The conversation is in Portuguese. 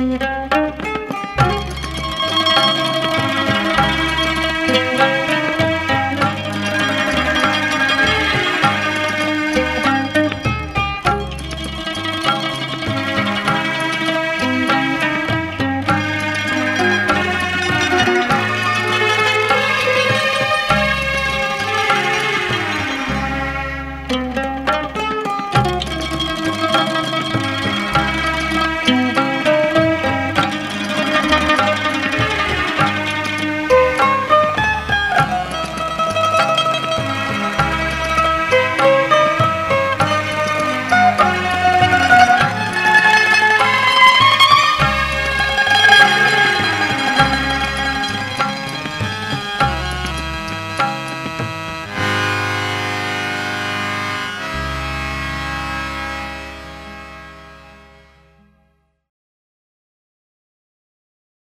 Música